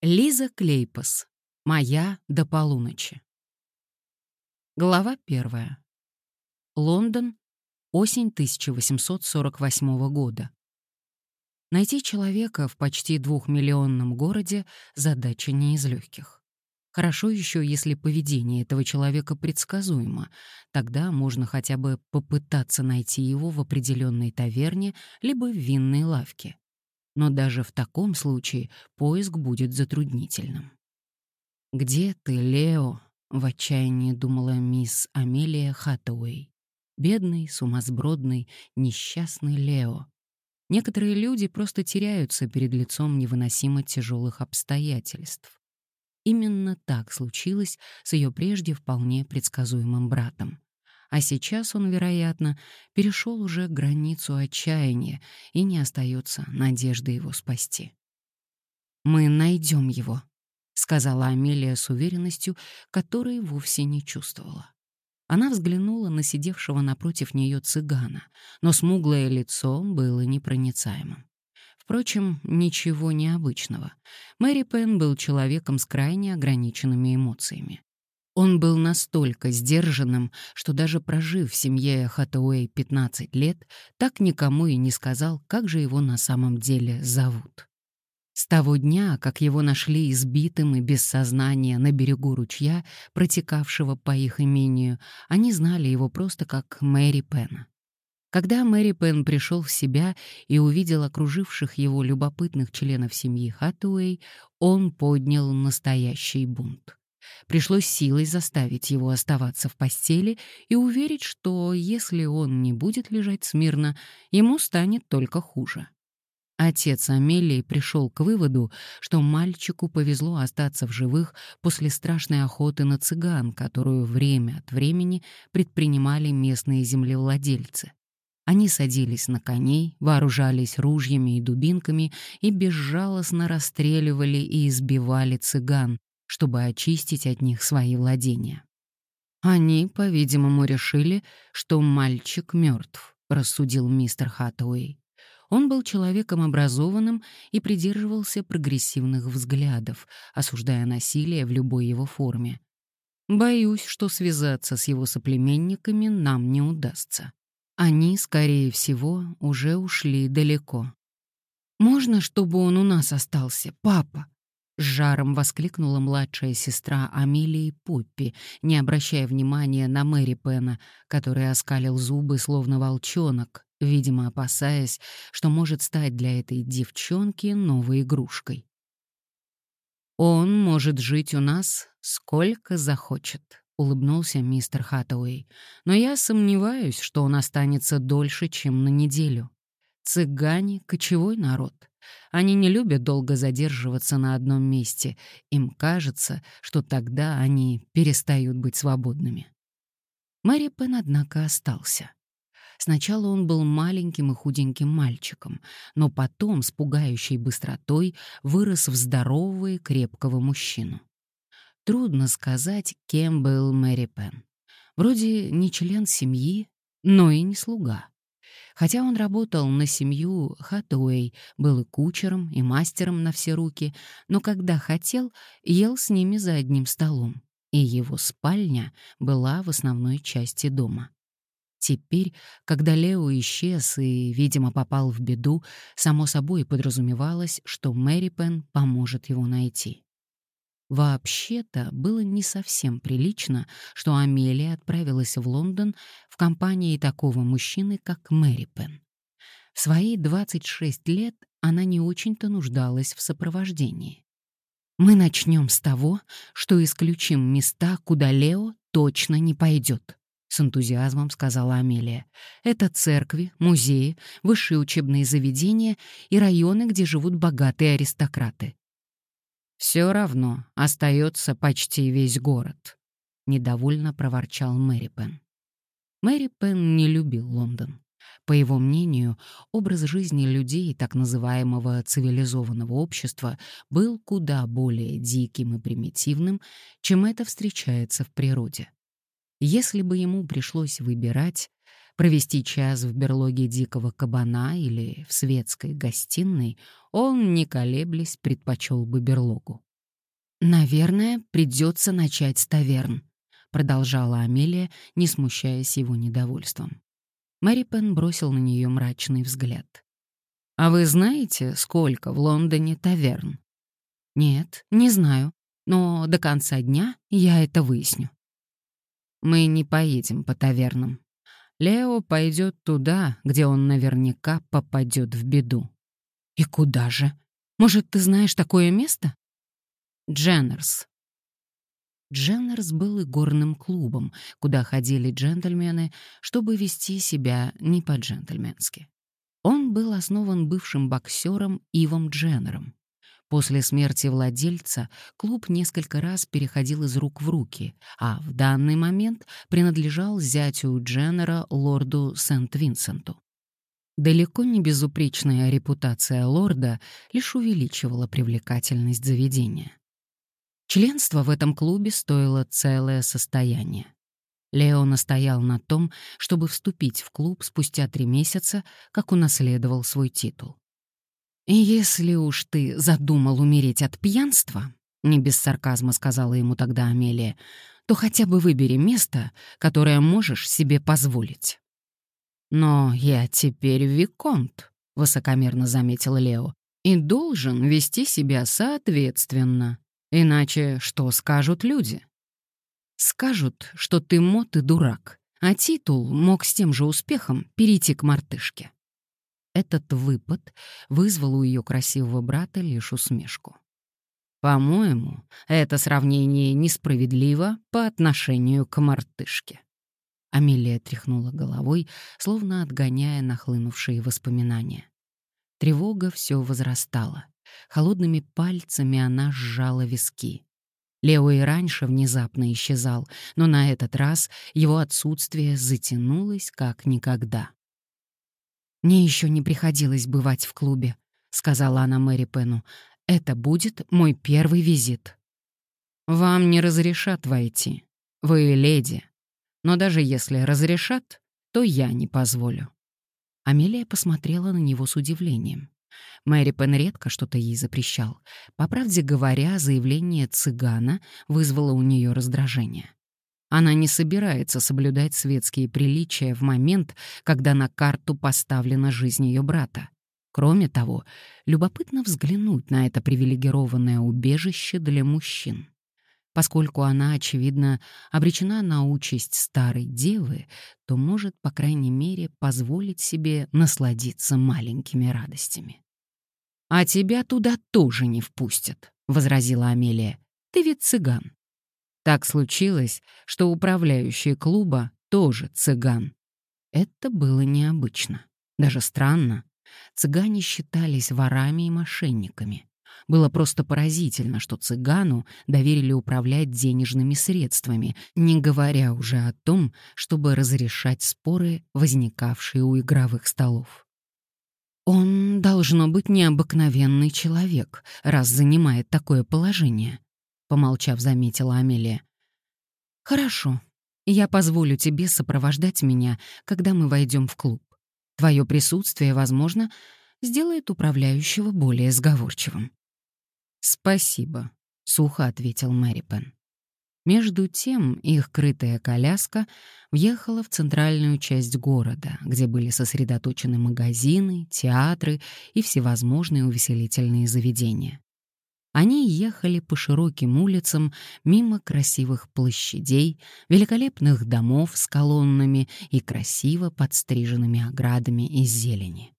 Лиза Клейпас. Моя до полуночи. Глава первая. Лондон. Осень 1848 года. Найти человека в почти двухмиллионном городе — задача не из легких. Хорошо еще, если поведение этого человека предсказуемо, тогда можно хотя бы попытаться найти его в определенной таверне либо в винной лавке но даже в таком случае поиск будет затруднительным. «Где ты, Лео?» — в отчаянии думала мисс Амелия Хаттауэй. Бедный, сумасбродный, несчастный Лео. Некоторые люди просто теряются перед лицом невыносимо тяжелых обстоятельств. Именно так случилось с ее прежде вполне предсказуемым братом а сейчас он, вероятно, перешел уже границу отчаяния и не остается надежды его спасти. «Мы найдем его», — сказала Амелия с уверенностью, которой вовсе не чувствовала. Она взглянула на сидевшего напротив нее цыгана, но смуглое лицо было непроницаемым. Впрочем, ничего необычного. Мэри Пен был человеком с крайне ограниченными эмоциями. Он был настолько сдержанным, что даже прожив в семье Хатауэй 15 лет, так никому и не сказал, как же его на самом деле зовут. С того дня, как его нашли избитым и без сознания на берегу ручья, протекавшего по их имению, они знали его просто как Мэри Пена. Когда Мэри Пен пришел в себя и увидел окруживших его любопытных членов семьи Хатуэй, он поднял настоящий бунт. Пришлось силой заставить его оставаться в постели и уверить, что если он не будет лежать смирно, ему станет только хуже. Отец Амелии пришел к выводу, что мальчику повезло остаться в живых после страшной охоты на цыган, которую время от времени предпринимали местные землевладельцы. Они садились на коней, вооружались ружьями и дубинками и безжалостно расстреливали и избивали цыган, чтобы очистить от них свои владения. Они, по-видимому, решили, что мальчик мертв, рассудил мистер Хаттуэй. Он был человеком образованным и придерживался прогрессивных взглядов, осуждая насилие в любой его форме. Боюсь, что связаться с его соплеменниками нам не удастся. Они, скорее всего, уже ушли далеко. «Можно, чтобы он у нас остался, папа?» С жаром воскликнула младшая сестра Амелии Пуппи, не обращая внимания на Мэри Пена, который оскалил зубы словно волчонок, видимо, опасаясь, что может стать для этой девчонки новой игрушкой. «Он может жить у нас сколько захочет», — улыбнулся мистер Хаттауэй. «Но я сомневаюсь, что он останется дольше, чем на неделю. Цыгане — кочевой народ. Они не любят долго задерживаться на одном месте. Им кажется, что тогда они перестают быть свободными. Мэри Пен, однако, остался. Сначала он был маленьким и худеньким мальчиком, но потом с пугающей быстротой вырос в здорового и крепкого мужчину. Трудно сказать, кем был Мэри Пен. Вроде не член семьи, но и не слуга. Хотя он работал на семью Хатуэй, был и кучером, и мастером на все руки, но когда хотел, ел с ними за одним столом, и его спальня была в основной части дома. Теперь, когда Лео исчез и, видимо, попал в беду, само собой подразумевалось, что Мэри Пен поможет его найти. Вообще-то было не совсем прилично, что Амелия отправилась в Лондон в компании такого мужчины, как Мэри Пен. В свои 26 лет она не очень-то нуждалась в сопровождении. «Мы начнем с того, что исключим места, куда Лео точно не пойдет», — с энтузиазмом сказала Амелия. «Это церкви, музеи, высшие учебные заведения и районы, где живут богатые аристократы. Все равно остается почти весь город, недовольно проворчал Мэри Пен. Мэри Пен не любил Лондон. По его мнению, образ жизни людей так называемого цивилизованного общества был куда более диким и примитивным, чем это встречается в природе. Если бы ему пришлось выбирать, провести час в берлоге дикого кабана или в светской гостиной, он, не колеблясь, предпочел бы берлогу. «Наверное, придется начать с таверн», — продолжала Амелия, не смущаясь его недовольством. Мэри Пен бросил на нее мрачный взгляд. «А вы знаете, сколько в Лондоне таверн?» «Нет, не знаю, но до конца дня я это выясню». «Мы не поедем по тавернам. Лео пойдет туда, где он наверняка попадет в беду». «И куда же? Может, ты знаешь такое место?» Дженнерс. Дженнерс был игорным клубом, куда ходили джентльмены, чтобы вести себя не по-джентльменски. Он был основан бывшим боксером Ивом Дженнером. После смерти владельца клуб несколько раз переходил из рук в руки, а в данный момент принадлежал зятю Дженнера лорду Сент-Винсенту. Далеко не безупречная репутация лорда лишь увеличивала привлекательность заведения. Членство в этом клубе стоило целое состояние. Лео настоял на том, чтобы вступить в клуб спустя три месяца, как унаследовал свой титул. «И если уж ты задумал умереть от пьянства», — не без сарказма сказала ему тогда Амелия, «то хотя бы выбери место, которое можешь себе позволить». «Но я теперь Виконт», — высокомерно заметил Лео, «и должен вести себя соответственно. Иначе что скажут люди? Скажут, что ты мот и дурак, а титул мог с тем же успехом перейти к мартышке. Этот выпад вызвал у ее красивого брата лишь усмешку. По-моему, это сравнение несправедливо по отношению к мартышке. Амелия тряхнула головой, словно отгоняя нахлынувшие воспоминания. Тревога все возрастала. Холодными пальцами она сжала виски. Лео и раньше внезапно исчезал, но на этот раз его отсутствие затянулось как никогда. «Мне еще не приходилось бывать в клубе», — сказала она Мэри Пену. «Это будет мой первый визит». «Вам не разрешат войти. Вы леди. Но даже если разрешат, то я не позволю». Амелия посмотрела на него с удивлением. Мэри Пен редко что-то ей запрещал. По правде говоря, заявление цыгана вызвало у нее раздражение. Она не собирается соблюдать светские приличия в момент, когда на карту поставлена жизнь ее брата. Кроме того, любопытно взглянуть на это привилегированное убежище для мужчин. Поскольку она, очевидно, обречена на участь старой девы, то может, по крайней мере, позволить себе насладиться маленькими радостями. «А тебя туда тоже не впустят», — возразила Амелия. «Ты ведь цыган». Так случилось, что управляющий клуба тоже цыган. Это было необычно, даже странно. Цыгане считались ворами и мошенниками. Было просто поразительно, что цыгану доверили управлять денежными средствами, не говоря уже о том, чтобы разрешать споры, возникавшие у игровых столов. Он должно быть необыкновенный человек, раз занимает такое положение, помолчав, заметила Амелия. Хорошо. Я позволю тебе сопровождать меня, когда мы войдем в клуб. Твое присутствие, возможно, сделает управляющего более сговорчивым. «Спасибо», — сухо ответил Мэри Пен. Между тем их крытая коляска въехала в центральную часть города, где были сосредоточены магазины, театры и всевозможные увеселительные заведения. Они ехали по широким улицам мимо красивых площадей, великолепных домов с колоннами и красиво подстриженными оградами из зелени.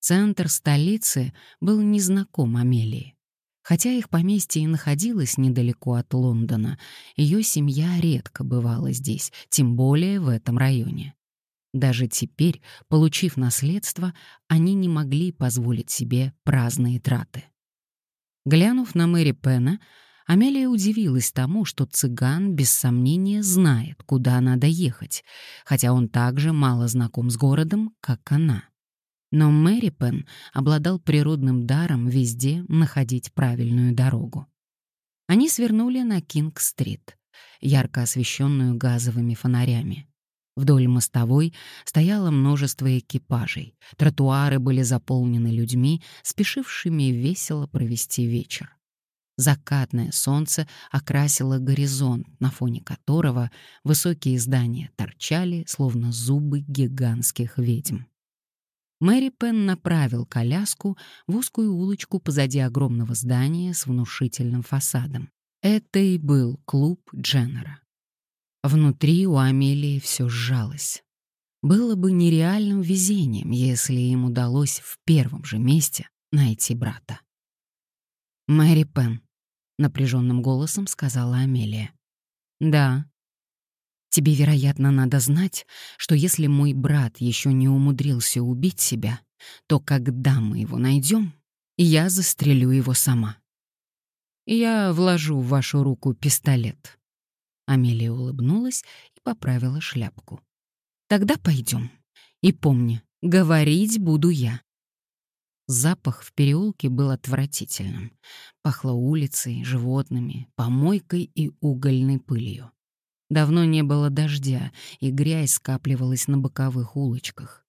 Центр столицы был незнаком Амелии. Хотя их поместье и находилось недалеко от Лондона, ее семья редко бывала здесь, тем более в этом районе. Даже теперь, получив наследство, они не могли позволить себе праздные траты. Глянув на Мэри Пена, Амелия удивилась тому, что цыган без сомнения знает, куда надо ехать, хотя он также мало знаком с городом, как она. Но Мэри Пен обладал природным даром везде находить правильную дорогу. Они свернули на Кинг-стрит, ярко освещенную газовыми фонарями. Вдоль мостовой стояло множество экипажей. Тротуары были заполнены людьми, спешившими весело провести вечер. Закатное солнце окрасило горизонт, на фоне которого высокие здания торчали, словно зубы гигантских ведьм. Мэри Пен направил коляску в узкую улочку позади огромного здания с внушительным фасадом. Это и был клуб Дженнера. Внутри у Амелии все сжалось. Было бы нереальным везением, если им удалось в первом же месте найти брата. «Мэри Пен», — напряженным голосом сказала Амелия. «Да. Тебе, вероятно, надо знать, что если мой брат еще не умудрился убить себя, то когда мы его найдем, я застрелю его сама. Я вложу в вашу руку пистолет». Амелия улыбнулась и поправила шляпку. «Тогда пойдем. И помни, говорить буду я». Запах в переулке был отвратительным. Пахло улицей, животными, помойкой и угольной пылью. Давно не было дождя, и грязь скапливалась на боковых улочках.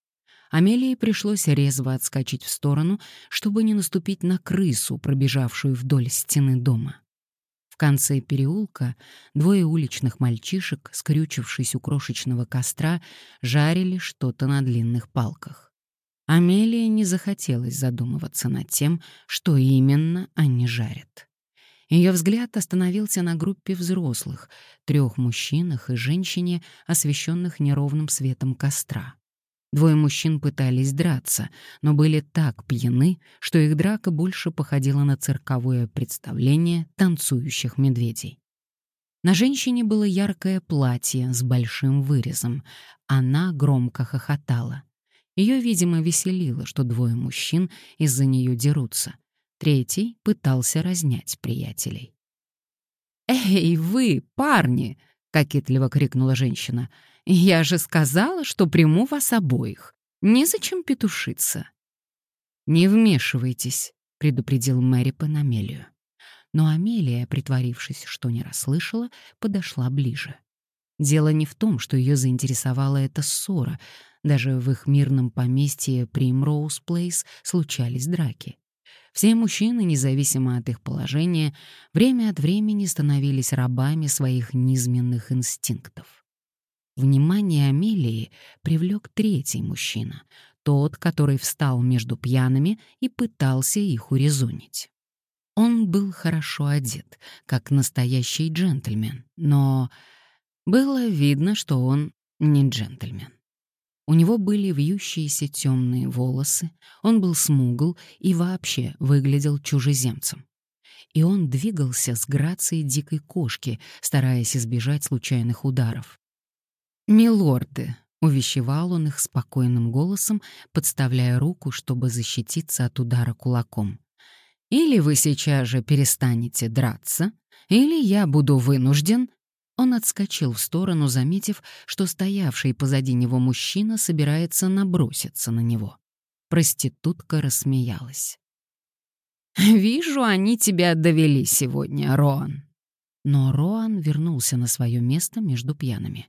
Амелии пришлось резво отскочить в сторону, чтобы не наступить на крысу, пробежавшую вдоль стены дома. В конце переулка двое уличных мальчишек, скрючившись у крошечного костра, жарили что-то на длинных палках. Амелии не захотелось задумываться над тем, что именно они жарят. Ее взгляд остановился на группе взрослых, трех мужчинах и женщине, освещенных неровным светом костра. Двое мужчин пытались драться, но были так пьяны, что их драка больше походила на цирковое представление танцующих медведей. На женщине было яркое платье с большим вырезом. Она громко хохотала. Ее, видимо, веселило, что двое мужчин из-за нее дерутся. Третий пытался разнять приятелей. «Эй, вы, парни!» — кокетливо крикнула женщина. «Я же сказала, что приму вас обоих. Незачем петушиться». «Не вмешивайтесь», — предупредил Мэри Пен Амелию. Но Амелия, притворившись, что не расслышала, подошла ближе. Дело не в том, что ее заинтересовала эта ссора. Даже в их мирном поместье Примроуз Плейс случались драки. Все мужчины, независимо от их положения, время от времени становились рабами своих низменных инстинктов. Внимание Амелии привлек третий мужчина, тот, который встал между пьяными и пытался их урезонить. Он был хорошо одет, как настоящий джентльмен, но было видно, что он не джентльмен. У него были вьющиеся темные волосы, он был смугл и вообще выглядел чужеземцем. И он двигался с грацией дикой кошки, стараясь избежать случайных ударов. «Милорды», — увещевал он их спокойным голосом, подставляя руку, чтобы защититься от удара кулаком. «Или вы сейчас же перестанете драться, или я буду вынужден он отскочил в сторону, заметив, что стоявший позади него мужчина собирается наброситься на него. Проститутка рассмеялась. «Вижу, они тебя довели сегодня, Роан». Но Роан вернулся на свое место между пьяными.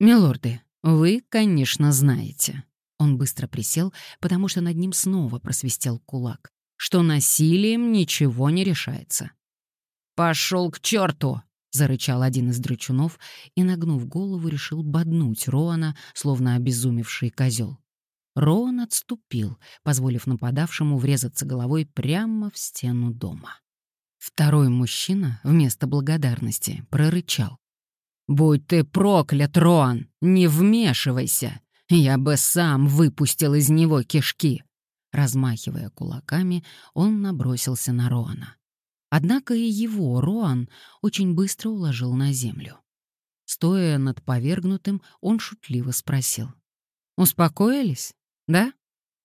«Милорды, вы, конечно, знаете». Он быстро присел, потому что над ним снова просвистел кулак, что насилием ничего не решается. «Пошел к черту!» зарычал один из драчунов и, нагнув голову, решил боднуть Роана, словно обезумевший козел. Роан отступил, позволив нападавшему врезаться головой прямо в стену дома. Второй мужчина вместо благодарности прорычал. «Будь ты проклят, Роан! Не вмешивайся! Я бы сам выпустил из него кишки!» Размахивая кулаками, он набросился на Роана. Однако и его Роан очень быстро уложил на землю. Стоя над повергнутым, он шутливо спросил. «Успокоились? Да?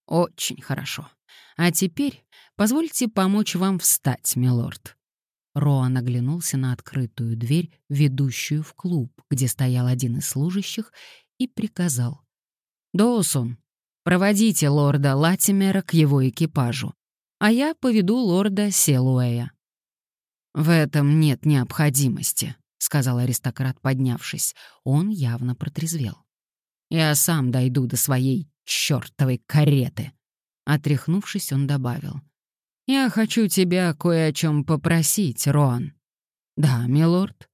Очень хорошо. А теперь позвольте помочь вам встать, милорд». Роан оглянулся на открытую дверь, ведущую в клуб, где стоял один из служащих, и приказал. «Доусон, проводите лорда Латимера к его экипажу, а я поведу лорда Селуэя». «В этом нет необходимости», — сказал аристократ, поднявшись. Он явно протрезвел. «Я сам дойду до своей чёртовой кареты». Отряхнувшись, он добавил. «Я хочу тебя кое о чем попросить, Рон». «Да, милорд».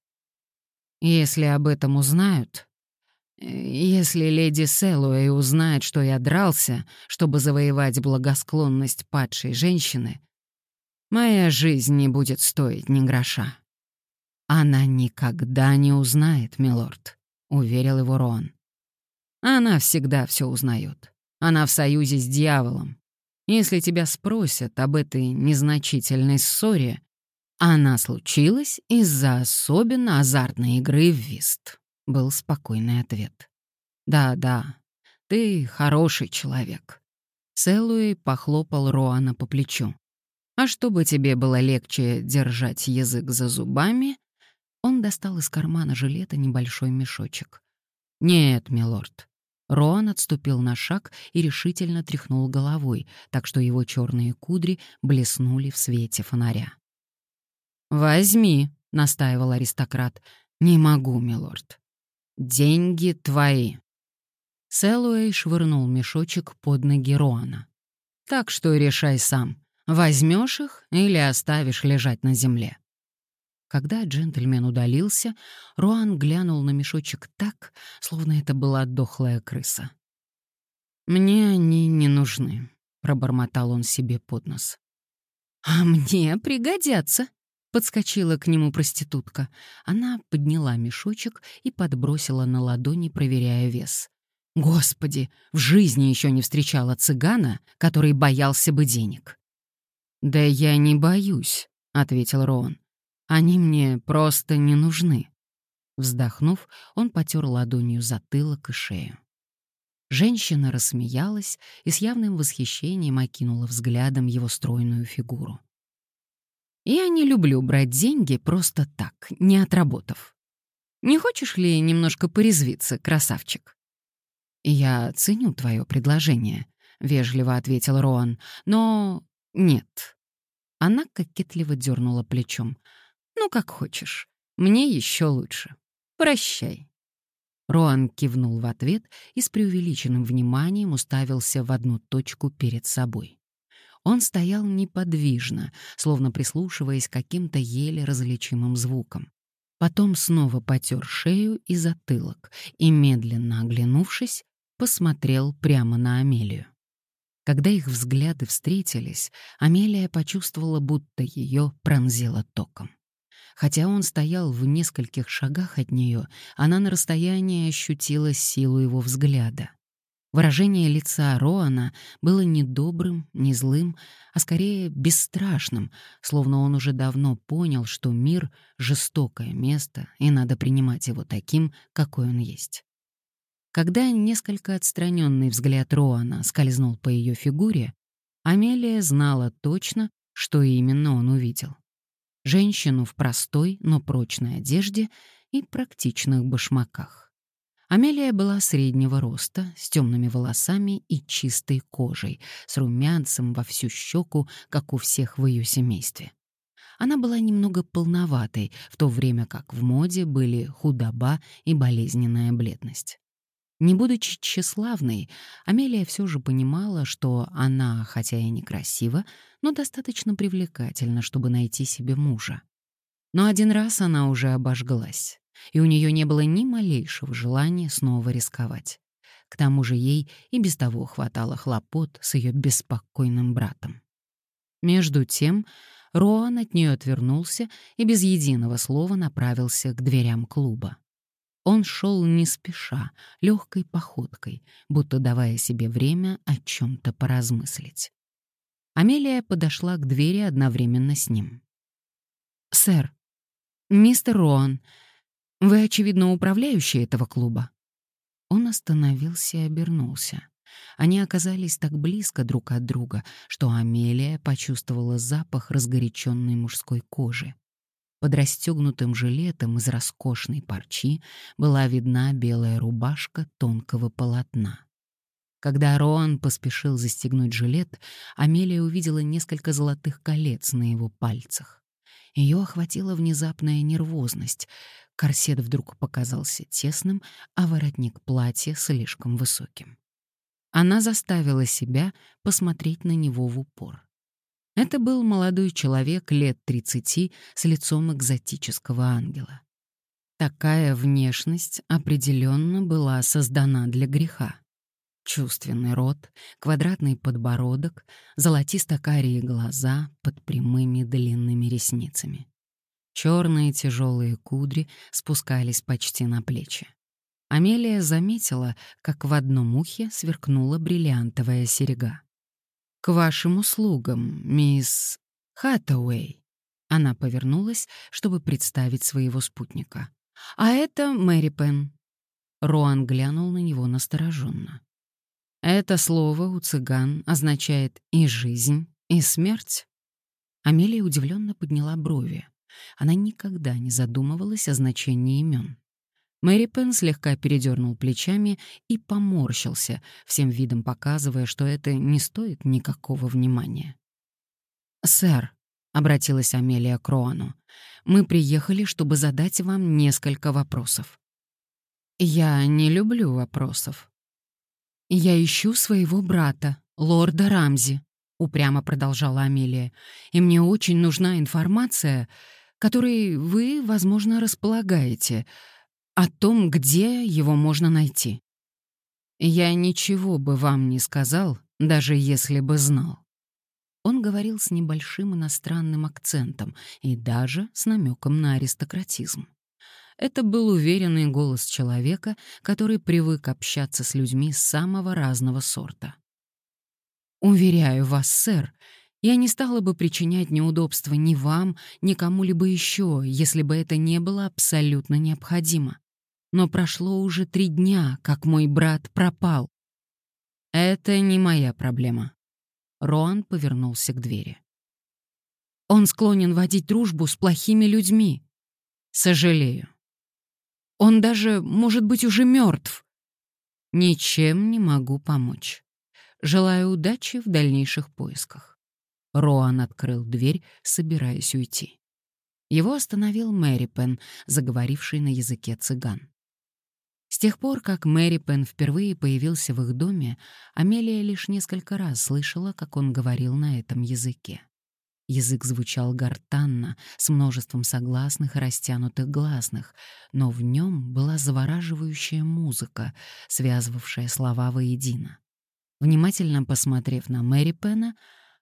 «Если об этом узнают, если леди Селуэй узнает, что я дрался, чтобы завоевать благосклонность падшей женщины, моя жизнь не будет стоить ни гроша». «Она никогда не узнает, милорд», — уверил его Рон. «Она всегда все узнает. Она в союзе с дьяволом. Если тебя спросят об этой незначительной ссоре, она случилась из-за особенно азартной игры в вист», — был спокойный ответ. «Да-да, ты хороший человек». Селуэй похлопал Роана по плечу. «А чтобы тебе было легче держать язык за зубами, он достал из кармана жилета небольшой мешочек. «Нет, милорд». Роан отступил на шаг и решительно тряхнул головой, так что его черные кудри блеснули в свете фонаря. «Возьми», — настаивал аристократ. «Не могу, милорд. Деньги твои». Селуэй швырнул мешочек под ноги Роана. «Так что решай сам, возьмешь их или оставишь лежать на земле». Когда джентльмен удалился, Руан глянул на мешочек так, словно это была дохлая крыса. «Мне они не нужны», — пробормотал он себе под нос. «А мне пригодятся», — подскочила к нему проститутка. Она подняла мешочек и подбросила на ладони, проверяя вес. Господи, в жизни еще не встречала цыгана, который боялся бы денег. «Да я не боюсь», — ответил Роан. Они мне просто не нужны». Вздохнув, он потер ладонью затылок и шею. Женщина рассмеялась и с явным восхищением окинула взглядом его стройную фигуру. «Я не люблю брать деньги просто так, не отработав. Не хочешь ли немножко порезвиться, красавчик?» «Я ценю твое предложение», — вежливо ответил Роан, — «но нет». Она кокетливо дернула плечом. «Ну, как хочешь. Мне еще лучше. Прощай». Роан кивнул в ответ и с преувеличенным вниманием уставился в одну точку перед собой. Он стоял неподвижно, словно прислушиваясь к каким-то еле различимым звукам. Потом снова потер шею и затылок и, медленно оглянувшись, посмотрел прямо на Амелию. Когда их взгляды встретились, Амелия почувствовала, будто ее пронзило током. Хотя он стоял в нескольких шагах от нее, она на расстоянии ощутила силу его взгляда. Выражение лица Роана было не добрым, не злым, а скорее бесстрашным, словно он уже давно понял, что мир — жестокое место, и надо принимать его таким, какой он есть. Когда несколько отстраненный взгляд Роана скользнул по ее фигуре, Амелия знала точно, что именно он увидел женщину в простой, но прочной одежде и практичных башмаках. Амелия была среднего роста, с темными волосами и чистой кожей, с румянцем во всю щеку, как у всех в ее семействе. Она была немного полноватой, в то время как в моде были худоба и болезненная бледность. Не будучи тщеславной, Амелия все же понимала, что она, хотя и некрасива, но достаточно привлекательна, чтобы найти себе мужа. Но один раз она уже обожглась, и у нее не было ни малейшего желания снова рисковать. К тому же ей и без того хватало хлопот с ее беспокойным братом. Между тем Роан от нее отвернулся и без единого слова направился к дверям клуба. Он шел не спеша, легкой походкой, будто давая себе время о чем-то поразмыслить. Амелия подошла к двери одновременно с ним. «Сэр, мистер Роан, вы, очевидно, управляющий этого клуба?» Он остановился и обернулся. Они оказались так близко друг от друга, что Амелия почувствовала запах разгоряченной мужской кожи. Под расстегнутым жилетом из роскошной парчи была видна белая рубашка тонкого полотна. Когда Роан поспешил застегнуть жилет, Амелия увидела несколько золотых колец на его пальцах. Ее охватила внезапная нервозность. Корсет вдруг показался тесным, а воротник платья слишком высоким. Она заставила себя посмотреть на него в упор. Это был молодой человек лет 30 с лицом экзотического ангела. Такая внешность определенно была создана для греха. Чувственный рот, квадратный подбородок, золотисто-карие глаза под прямыми длинными ресницами. Черные тяжелые кудри спускались почти на плечи. Амелия заметила, как в одном ухе сверкнула бриллиантовая серега. «К вашим услугам, мисс Хаттауэй». Она повернулась, чтобы представить своего спутника. «А это Мэри Пен». Роан глянул на него настороженно. Это слово у цыган означает и жизнь, и смерть. Амелия удивленно подняла брови. Она никогда не задумывалась о значении имен. Мэри Пен слегка передернул плечами и поморщился, всем видом показывая, что это не стоит никакого внимания. «Сэр», — обратилась Амелия к Роану, — «мы приехали, чтобы задать вам несколько вопросов». «Я не люблю вопросов». «Я ищу своего брата, лорда Рамзи», — упрямо продолжала Амелия, «и мне очень нужна информация, которой вы, возможно, располагаете, о том, где его можно найти. Я ничего бы вам не сказал, даже если бы знал. Он говорил с небольшим иностранным акцентом и даже с намеком на аристократизм. Это был уверенный голос человека, который привык общаться с людьми самого разного сорта. «Уверяю вас, сэр, я не стала бы причинять неудобства ни вам, ни кому-либо еще, если бы это не было абсолютно необходимо но прошло уже три дня, как мой брат пропал. Это не моя проблема. Роан повернулся к двери. Он склонен водить дружбу с плохими людьми. Сожалею. Он даже, может быть, уже мертв. Ничем не могу помочь. Желаю удачи в дальнейших поисках. Роан открыл дверь, собираясь уйти. Его остановил Мэри Пен, заговоривший на языке цыган. С тех пор, как Мэри Пен впервые появился в их доме, Амелия лишь несколько раз слышала, как он говорил на этом языке. Язык звучал гортанно, с множеством согласных и растянутых гласных, но в нем была завораживающая музыка, связывавшая слова воедино. Внимательно посмотрев на Мэри Пена,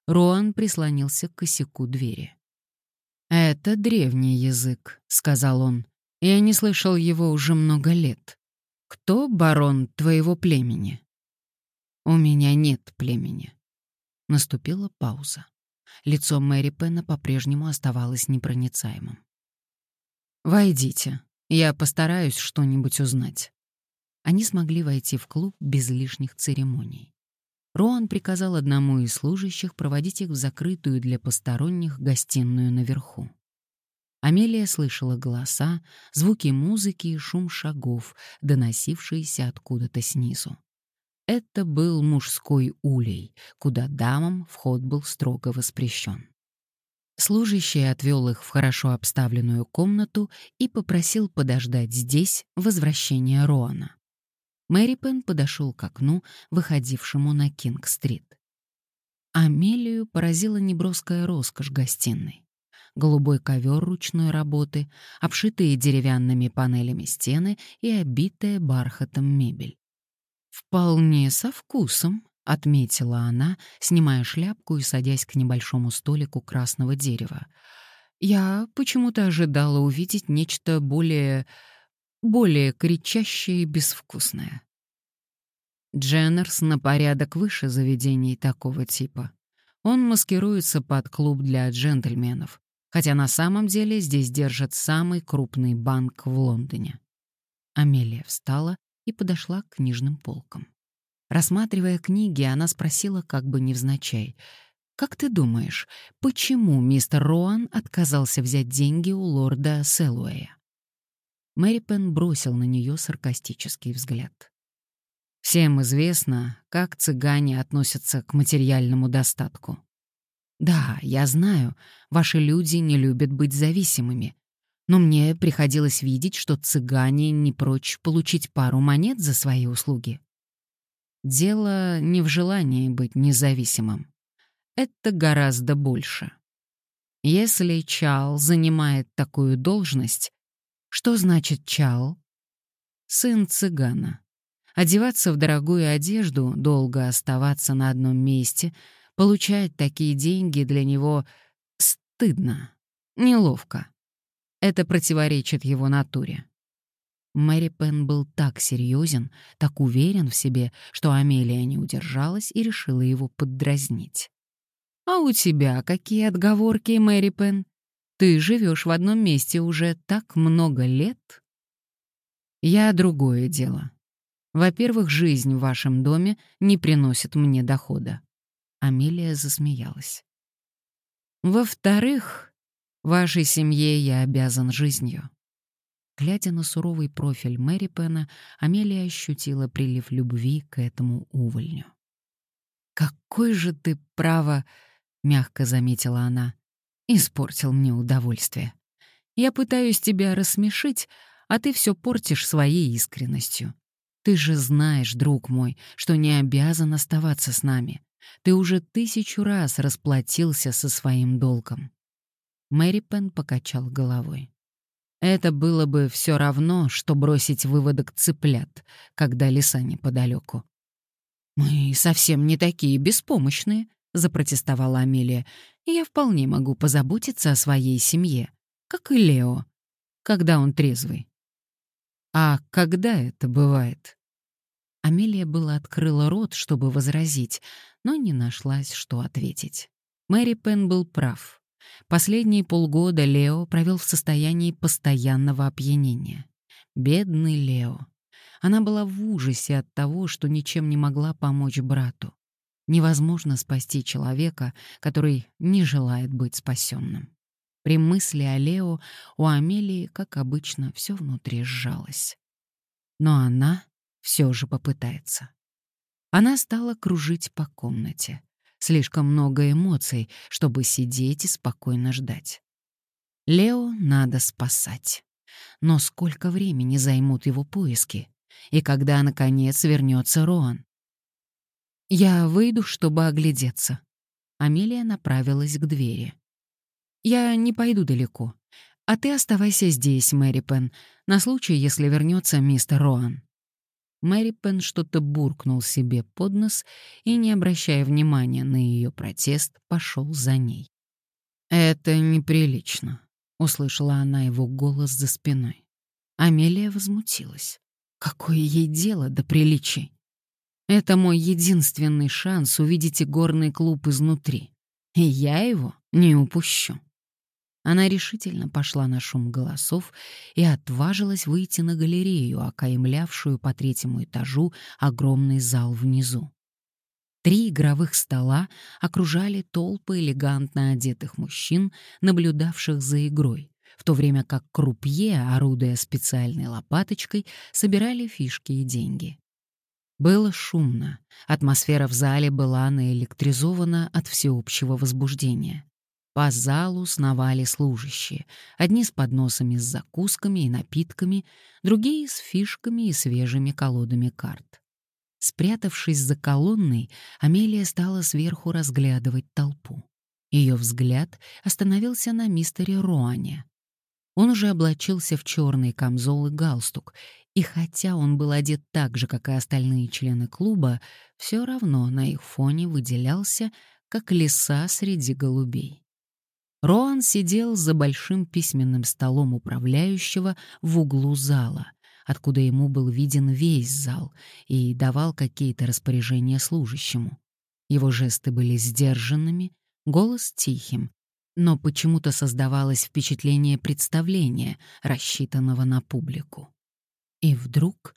Роан прислонился к косяку двери. «Это древний язык», — сказал он. «Я не слышал его уже много лет. «Кто барон твоего племени?» «У меня нет племени». Наступила пауза. Лицо Мэри Пена по-прежнему оставалось непроницаемым. «Войдите. Я постараюсь что-нибудь узнать». Они смогли войти в клуб без лишних церемоний. Роан приказал одному из служащих проводить их в закрытую для посторонних гостиную наверху. Амелия слышала голоса, звуки музыки и шум шагов, доносившиеся откуда-то снизу. Это был мужской улей, куда дамам вход был строго воспрещен. Служащий отвел их в хорошо обставленную комнату и попросил подождать здесь возвращения Роана. Мэри Пен подошел к окну, выходившему на Кинг-стрит. Амелию поразила неброская роскошь гостиной голубой ковер ручной работы, обшитые деревянными панелями стены и обитая бархатом мебель. «Вполне со вкусом», — отметила она, снимая шляпку и садясь к небольшому столику красного дерева. «Я почему-то ожидала увидеть нечто более... более кричащее и безвкусное». Дженнерс на порядок выше заведений такого типа. Он маскируется под клуб для джентльменов, хотя на самом деле здесь держат самый крупный банк в Лондоне. Амелия встала и подошла к книжным полкам. Рассматривая книги, она спросила как бы невзначай, «Как ты думаешь, почему мистер Роан отказался взять деньги у лорда Селуэя?» Мэри Пен бросил на нее саркастический взгляд. «Всем известно, как цыгане относятся к материальному достатку. Да, я знаю, ваши люди не любят быть зависимыми. Но мне приходилось видеть, что цыгане не прочь получить пару монет за свои услуги. Дело не в желании быть независимым. это гораздо больше. Если Чал занимает такую должность, что значит Чал? Сын цыгана. Одеваться в дорогую одежду, долго оставаться на одном месте, получать такие деньги для него стыдно, неловко. Это противоречит его натуре. Мэри Пен был так серьезен, так уверен в себе, что Амелия не удержалась и решила его поддразнить. «А у тебя какие отговорки, Мэри Пен? Ты живешь в одном месте уже так много лет?» «Я другое дело. Во-первых, жизнь в вашем доме не приносит мне дохода». Амелия засмеялась. «Во-вторых, вашей семье я обязан жизнью. Глядя на суровый профиль Мэри Пена, Амелия ощутила прилив любви к этому увольню. «Какой же ты, право!» — мягко заметила она. «Испортил мне удовольствие. Я пытаюсь тебя рассмешить, а ты все портишь своей искренностью. Ты же знаешь, друг мой, что не обязан оставаться с нами. Ты уже тысячу раз расплатился со своим долгом». Мэри Пен покачал головой. Это было бы все равно, что бросить выводок цыплят, когда леса неподалеку. «Мы совсем не такие беспомощные», — запротестовала Амелия. «Я вполне могу позаботиться о своей семье, как и Лео, когда он трезвый». «А когда это бывает?» Амелия была открыла рот, чтобы возразить, но не нашлась, что ответить. Мэри Пен был прав. Последние полгода Лео провел в состоянии постоянного опьянения. Бедный Лео. Она была в ужасе от того, что ничем не могла помочь брату. Невозможно спасти человека, который не желает быть спасенным. При мысли о Лео у Амелии, как обычно, все внутри сжалось. Но она все же попытается. Она стала кружить по комнате. Слишком много эмоций, чтобы сидеть и спокойно ждать. Лео надо спасать. Но сколько времени займут его поиски? И когда, наконец, вернется Роан? «Я выйду, чтобы оглядеться». Амелия направилась к двери. «Я не пойду далеко. А ты оставайся здесь, Мэри Пен, на случай, если вернется мистер Роан». Мэри Пен что-то буркнул себе под нос и, не обращая внимания на ее протест, пошел за ней. «Это неприлично», — услышала она его голос за спиной. Амелия возмутилась. Какое ей дело до приличий? Это мой единственный шанс увидеть игорный клуб изнутри, и я его не упущу. Она решительно пошла на шум голосов и отважилась выйти на галерею, окаймлявшую по третьему этажу огромный зал внизу. Три игровых стола окружали толпы элегантно одетых мужчин, наблюдавших за игрой, в то время как крупье, орудуя специальной лопаточкой, собирали фишки и деньги. Было шумно, атмосфера в зале была наэлектризована от всеобщего возбуждения. По залу сновали служащие, одни с подносами с закусками и напитками, другие с фишками и свежими колодами карт. Спрятавшись за колонной, Амелия стала сверху разглядывать толпу. Ее взгляд остановился на мистере Роане. Он уже облачился в черный камзол и галстук, и хотя он был одет так же, как и остальные члены клуба, все равно на их фоне выделялся, как лиса среди голубей. Роан сидел за большим письменным столом управляющего в углу зала, откуда ему был виден весь зал, и давал какие-то распоряжения служащему. Его жесты были сдержанными, голос тихим, но почему-то создавалось впечатление представления, рассчитанного на публику. И вдруг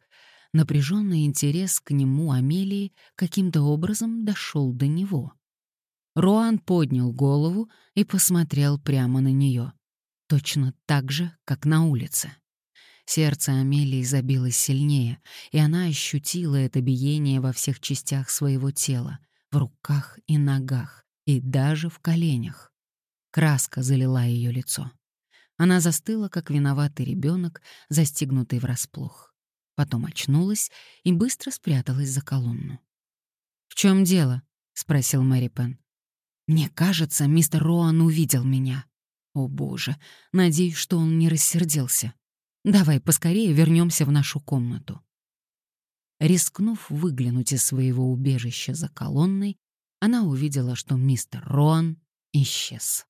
напряженный интерес к нему Амелии каким-то образом дошел до него — Роан поднял голову и посмотрел прямо на нее. Точно так же, как на улице. Сердце Амелии забилось сильнее, и она ощутила это биение во всех частях своего тела, в руках и ногах, и даже в коленях. Краска залила ее лицо. Она застыла, как виноватый ребенок, застигнутый врасплох. Потом очнулась и быстро спряталась за колонну. «В чем дело?» — спросил Мэри Пен. Мне кажется, мистер Роан увидел меня. О боже, надеюсь, что он не рассердился. Давай поскорее вернемся в нашу комнату. Рискнув выглянуть из своего убежища за колонной, она увидела, что мистер Роан исчез.